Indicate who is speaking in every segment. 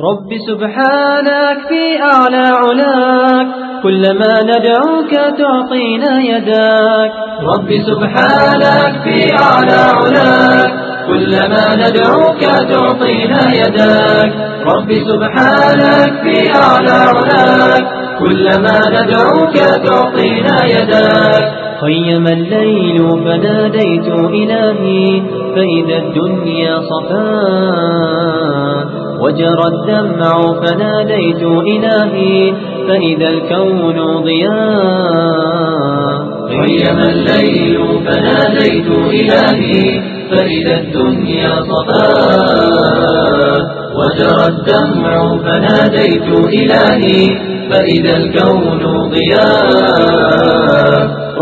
Speaker 1: رب سبحانك في أعلى علاك كلما ندعوك تعطينا يداك.
Speaker 2: رب سبحانك في أعلى علاك كلما ندعوك تعطينا يداك. رب سبحانك في أعلى علاك كلما ندعوك تعطينا يداك.
Speaker 1: خيم الليل فناديت إلهي فإذا الدنيا صفاء وجرى الدمع فناديت إلهي فإذا الكون ضياء
Speaker 2: خيم الليل فناديت إلهي فإذا الدنيا صفاء وجرى الدمع فناديت إلهي فإذا الكون ضياء.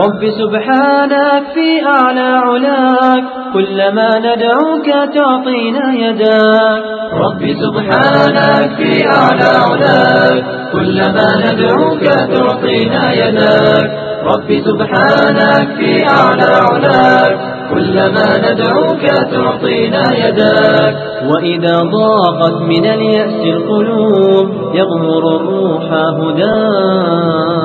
Speaker 1: رب سبحانك في أعلى علاك كلما ندعوك تعطينا يداك.
Speaker 2: رب سبحانك في أعلى علاك كلما ندعوك تعطينا يداك. رب سبحانك في أعلى علاك كلما ندعوك تعطينا يداك.
Speaker 1: وإذا ضاقت من اليأس القلوب يغمر الروح هداك.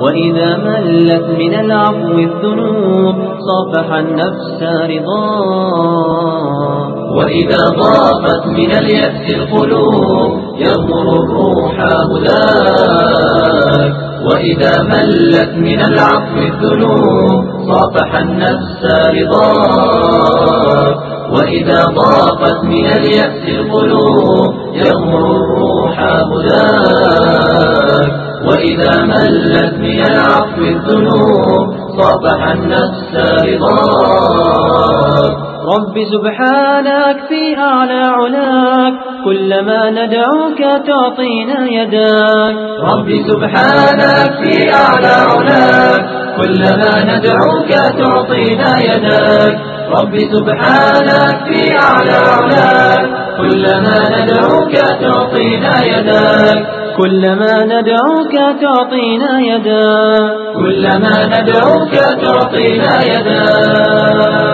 Speaker 1: وإذا ملت من العفو الذنوب صافح النفس رضاك
Speaker 2: وإذا ضاقت من اليأس القلوب يغمر الروح هداك وإذا ملت من العفو الذنوب صافح النفس رضاك وإذا ضاقت من اليأس القلوب ملت من العفو الذنوب صافح النفس رضاك
Speaker 1: رب سبحانك في أعلى علاك كلما ندعوك تعطينا يداك.
Speaker 2: رب سبحانك في أعلى علاك كلما ندعوك تعطينا يداك. رب سبحانك في أعلى علاك كلما ندعوك تعطينا يداك.
Speaker 1: كلما ندعوك تعطينا يداك
Speaker 2: كلما ندعوك تعطينا يداك